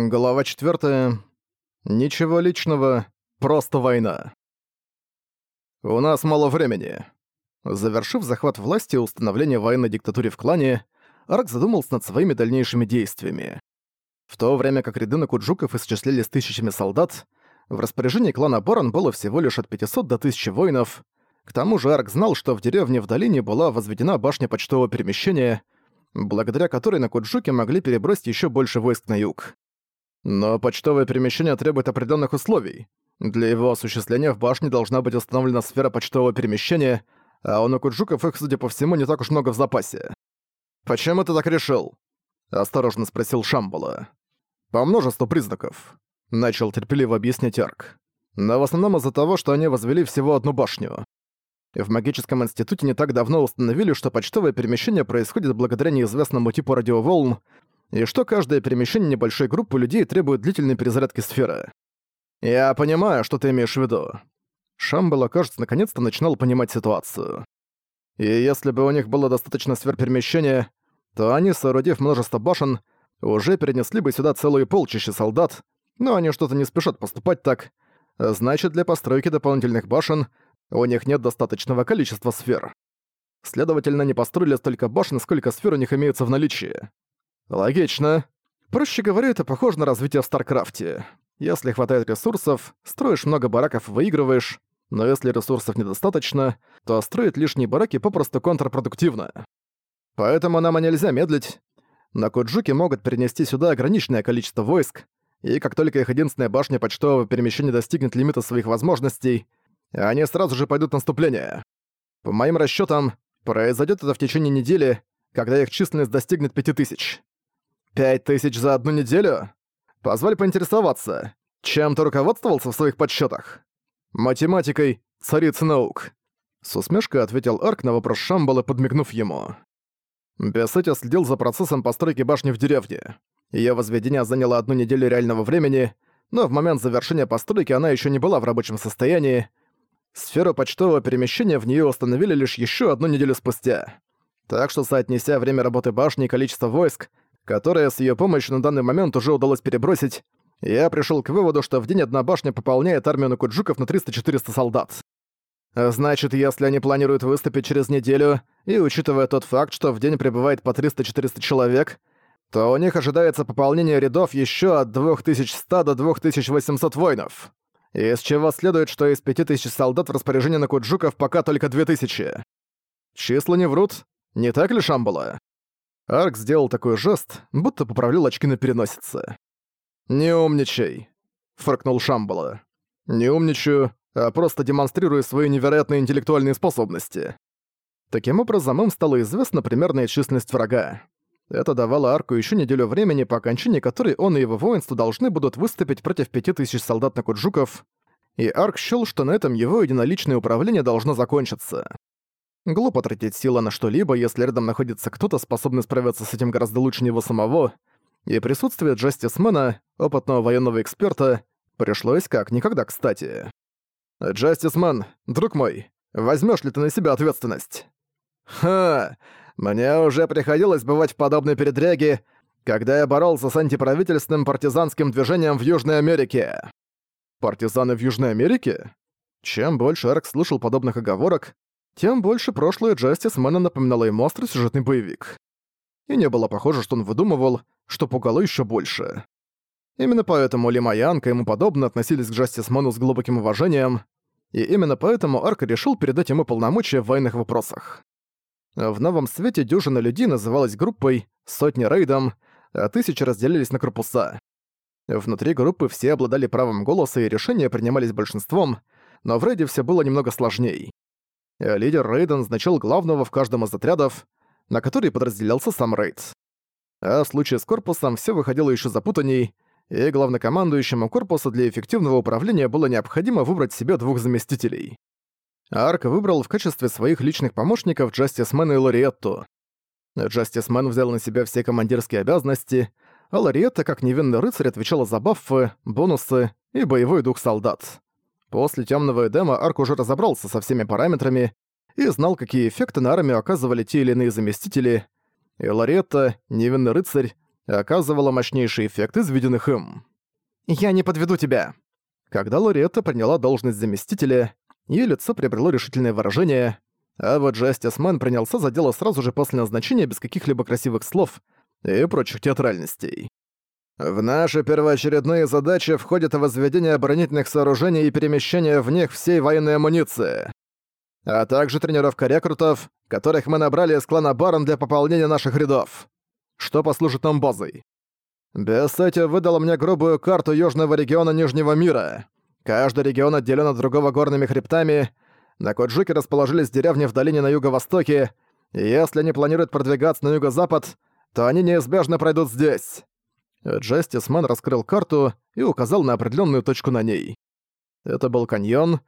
Глава 4. Ничего личного, просто война. У нас мало времени. Завершив захват власти и установление военной диктатуры в клане, Арк задумался над своими дальнейшими действиями. В то время как ряды накуджуков исчислялись тысячами солдат, в распоряжении клана Борон было всего лишь от 500 до 1000 воинов. К тому же Арк знал, что в деревне в долине была возведена башня почтового перемещения, благодаря которой накуджуки могли перебросить еще больше войск на юг. Но почтовое перемещение требует определенных условий. Для его осуществления в башне должна быть установлена сфера почтового перемещения, а у Накуджуков их, судя по всему, не так уж много в запасе. «Почему ты так решил?» — осторожно спросил Шамбала. «По множеству признаков», — начал терпеливо объяснять Арк. «Но в основном из-за того, что они возвели всего одну башню. В магическом институте не так давно установили, что почтовое перемещение происходит благодаря неизвестному типу радиоволн, и что каждое перемещение небольшой группы людей требует длительной перезарядки сферы. «Я понимаю, что ты имеешь в виду». Шамбала, кажется, наконец-то начинал понимать ситуацию. И если бы у них было достаточно сфер перемещения, то они, соорудив множество башен, уже перенесли бы сюда целые полчища солдат, но они что-то не спешат поступать так. Значит, для постройки дополнительных башен у них нет достаточного количества сфер. Следовательно, они построили столько башен, сколько сфер у них имеется в наличии. Логично. Проще говоря, это похоже на развитие в Старкрафте. Если хватает ресурсов, строишь много бараков и выигрываешь, но если ресурсов недостаточно, то строить лишние бараки попросту контрпродуктивно. Поэтому нам и нельзя медлить. На Куджуке могут перенести сюда ограниченное количество войск, и как только их единственная башня почтового перемещения достигнет лимита своих возможностей, они сразу же пойдут наступление. По моим расчетам, произойдет это в течение недели, когда их численность достигнет 5000. Пять тысяч за одну неделю? Позволь поинтересоваться, чем ты руководствовался в своих подсчетах? Математикой, царица наук. С усмешкой ответил Арк на вопрос Шамбала, подмигнув ему. Бесетя следил за процессом постройки башни в деревне. Её возведение заняло одну неделю реального времени, но в момент завершения постройки она ещё не была в рабочем состоянии. Сферу почтового перемещения в неё установили лишь ещё одну неделю спустя. Так что, соотнеся время работы башни и количество войск, которое с ее помощью на данный момент уже удалось перебросить, я пришел к выводу, что в день одна башня пополняет армию накуджуков на 300-400 солдат. Значит, если они планируют выступить через неделю, и учитывая тот факт, что в день прибывает по 300-400 человек, то у них ожидается пополнение рядов еще от 2100 до 2800 воинов. Из чего следует, что из 5000 солдат в распоряжении Накуджуков пока только 2000. Числа не врут, не так ли, Шамбала? Арк сделал такой жест, будто поправлял очки на переносице. «Не умничай», — фыркнул Шамбала. «Не умничаю, а просто демонстрирую свои невероятные интеллектуальные способности». Таким образом, им стала известна примерная численность врага. Это давало Арку еще неделю времени, по окончании которой он и его воинство должны будут выступить против пяти тысяч солдат на Куджуков, и Арк счёл, что на этом его единоличное управление должно закончиться. Глупо тратить силы на что-либо, если рядом находится кто-то, способный справиться с этим гораздо лучше него самого, и присутствие Джастисмена, опытного военного эксперта, пришлось как никогда кстати. «Джастисмен, друг мой, возьмешь ли ты на себя ответственность?» «Ха! Мне уже приходилось бывать в подобной передряге, когда я боролся с антиправительственным партизанским движением в Южной Америке». «Партизаны в Южной Америке?» Чем больше Эрк слышал подобных оговорок, тем больше прошлое Джастисмена напоминало ему острый сюжетный боевик. И не было похоже, что он выдумывал, что пугало еще больше. Именно поэтому Ли Майянка и ему подобно относились к Джастисмену с глубоким уважением, и именно поэтому Арк решил передать ему полномочия в военных вопросах. В новом свете дюжина людей называлась группой, сотни рейдом, а тысячи разделились на корпуса. Внутри группы все обладали правом голоса и решения принимались большинством, но в рейде все было немного сложней. Э, лидер рейда назначал главного в каждом из отрядов, на который подразделялся сам рейд. А в случае с корпусом все выходило еще запутанней, и главнокомандующему корпуса для эффективного управления было необходимо выбрать себе двух заместителей. Арк выбрал в качестве своих личных помощников Джастисмена и Лориетту. Джастисмен взял на себя все командирские обязанности, а Лориетта, как невинный рыцарь, отвечала за баффы, бонусы и боевой дух солдат. После темного Эдема Арк уже разобрался со всеми параметрами и знал, какие эффекты на армию оказывали те или иные заместители. И Лоретта, невинный рыцарь, оказывала мощнейший эффект из виденных им. «Я не подведу тебя!» Когда Лориетта приняла должность заместителя, ее лицо приобрело решительное выражение, а вот Джастис Мэн принялся за дело сразу же после назначения без каких-либо красивых слов и прочих театральностей. В наши первоочередные задачи входит возведение оборонительных сооружений и перемещение в них всей военной амуниции, а также тренировка рекрутов, которых мы набрали из клана Барон для пополнения наших рядов, что послужит нам базой. Бессети выдал мне грубую карту южного региона Нижнего мира. Каждый регион отделен от другого горными хребтами. На Коджуке расположились деревни в долине на юго-востоке, если они планируют продвигаться на юго-запад, то они неизбежно пройдут здесь. Джестисман раскрыл карту и указал на определенную точку на ней. Это был каньон,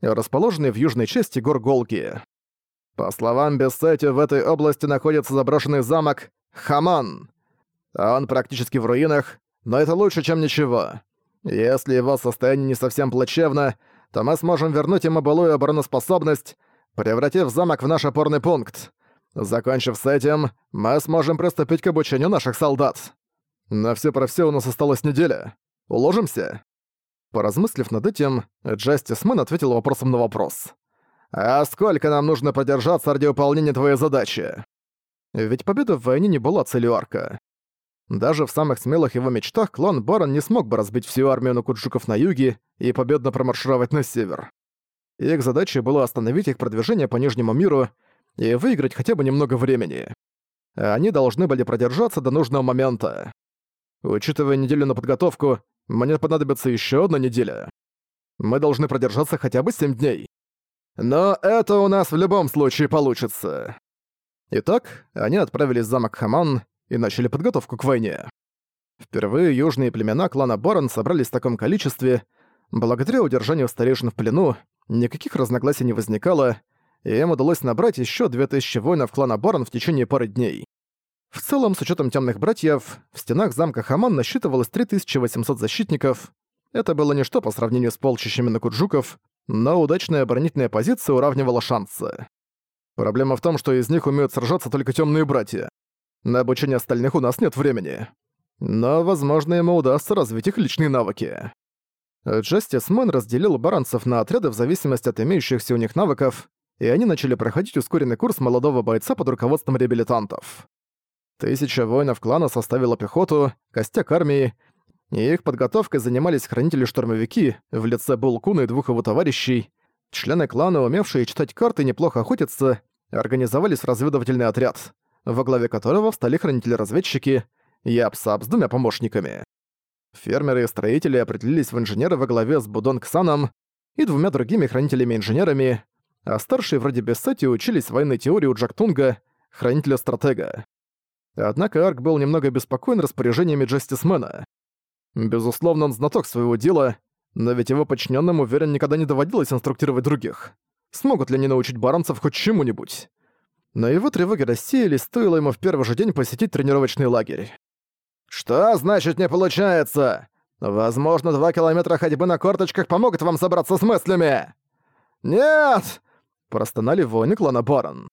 расположенный в южной части гор Голги. По словам Бессети, в этой области находится заброшенный замок Хаман. Он практически в руинах, но это лучше, чем ничего. Если его состояние не совсем плачевно, то мы сможем вернуть ему былую обороноспособность, превратив замок в наш опорный пункт. Закончив с этим, мы сможем приступить к обучению наших солдат. На все про все у нас осталась неделя. Уложимся?» Поразмыслив над этим, Джастис Мэн ответил вопросом на вопрос. «А сколько нам нужно продержаться ради выполнения твоей задачи?» Ведь победа в войне не была целью арка. Даже в самых смелых его мечтах клан Барон не смог бы разбить всю армию Нукуджуков на юге и победно промаршировать на север. Их задачей было остановить их продвижение по Нижнему миру и выиграть хотя бы немного времени. Они должны были продержаться до нужного момента. Учитывая неделю на подготовку, мне понадобится еще одна неделя. Мы должны продержаться хотя бы 7 дней. Но это у нас в любом случае получится. Итак, они отправились в замок Хаман и начали подготовку к войне. Впервые южные племена клана Борон собрались в таком количестве. Благодаря удержанию старейшин в плену, никаких разногласий не возникало, и им удалось набрать еще 2000 воинов клана Борон в течение пары дней. В целом, с учетом темных братьев, в стенах замка Хаман насчитывалось 3800 защитников. Это было ничто по сравнению с полчищами накуджуков, но удачная оборонительная позиция уравнивала шансы. Проблема в том, что из них умеют сражаться только темные братья. На обучение остальных у нас нет времени. Но, возможно, ему удастся развить их личные навыки. Джастис Мэн разделил баранцев на отряды в зависимости от имеющихся у них навыков, и они начали проходить ускоренный курс молодого бойца под руководством реабилитантов. Тысяча воинов клана составила пехоту, костяк армии, и их подготовкой занимались хранители-штурмовики в лице Булкуна и двух его товарищей. Члены клана, умевшие читать карты и неплохо охотиться, организовались в разведывательный отряд, во главе которого встали хранители-разведчики Япсап с двумя помощниками. Фермеры и строители определились в инженеры во главе с Будон Ксаном и двумя другими хранителями-инженерами, а старшие вроде Бессети учились военной теории у Джактунга, хранителя-стратега. Однако Арк был немного беспокоен распоряжениями Джастисмена. Безусловно, он знаток своего дела, но ведь его подчиненным уверен, никогда не доводилось инструктировать других. Смогут ли они научить баронцев хоть чему-нибудь? Но его тревоги рассеялись, стоило ему в первый же день посетить тренировочный лагерь. «Что значит не получается? Возможно, два километра ходьбы на корточках помогут вам собраться с мыслями!» «Нет!» – простонали воины клана Барон.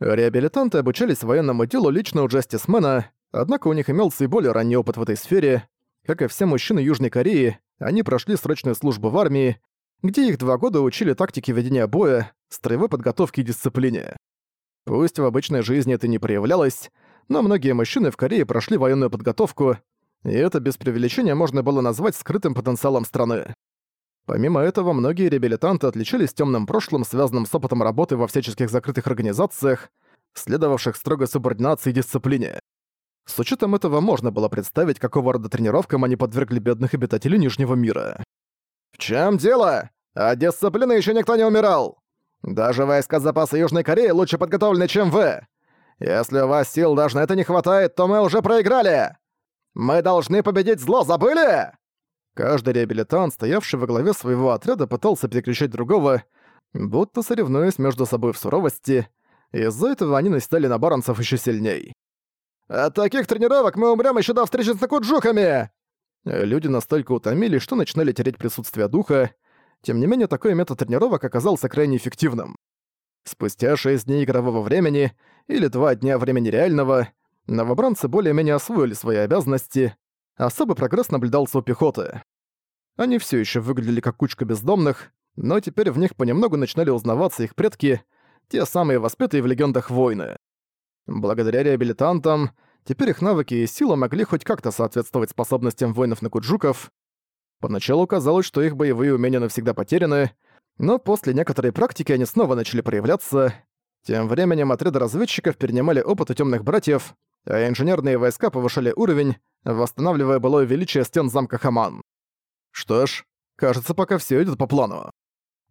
Реабилитанты обучались военному делу лично у Джастисмена, однако у них имелся и более ранний опыт в этой сфере. Как и все мужчины Южной Кореи, они прошли срочную службу в армии, где их два года учили тактике ведения боя, строевой подготовке и дисциплине. Пусть в обычной жизни это не проявлялось, но многие мужчины в Корее прошли военную подготовку, и это без преувеличения можно было назвать скрытым потенциалом страны. Помимо этого, многие реабилитанты отличались темным прошлым, связанным с опытом работы во всяческих закрытых организациях, следовавших строгой субординации и дисциплине. С учетом этого можно было представить, какого рода тренировкам они подвергли бедных обитателей Нижнего мира. «В чем дело? От дисциплины еще никто не умирал! Даже войска запаса Южной Кореи лучше подготовлены, чем вы! Если у вас сил даже на это не хватает, то мы уже проиграли! Мы должны победить зло, забыли?» Каждый реабилитант, стоявший во главе своего отряда, пытался перекричать другого, будто соревнуясь между собой в суровости, из-за этого они наседали на баронцев еще сильней. «От таких тренировок мы умрем еще до встречи с накуджуками!» Люди настолько утомились, что начинали терять присутствие духа, тем не менее такой метод тренировок оказался крайне эффективным. Спустя 6 дней игрового времени, или 2 дня времени реального, новобранцы более-менее освоили свои обязанности, особый прогресс наблюдался у пехоты. Они все еще выглядели как кучка бездомных, но теперь в них понемногу начинали узнаваться их предки, те самые воспетые в легендах войны. Благодаря реабилитантам, теперь их навыки и сила могли хоть как-то соответствовать способностям воинов на куджуков. Поначалу казалось, что их боевые умения навсегда потеряны, но после некоторой практики они снова начали проявляться. Тем временем отряды разведчиков перенимали опыт у темных братьев, а инженерные войска повышали уровень, восстанавливая былое величие стен замка Хаман. Что ж, кажется, пока все идет по плану.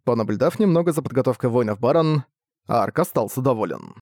Понаблюдав немного за подготовкой воинов Барон, Арк остался доволен.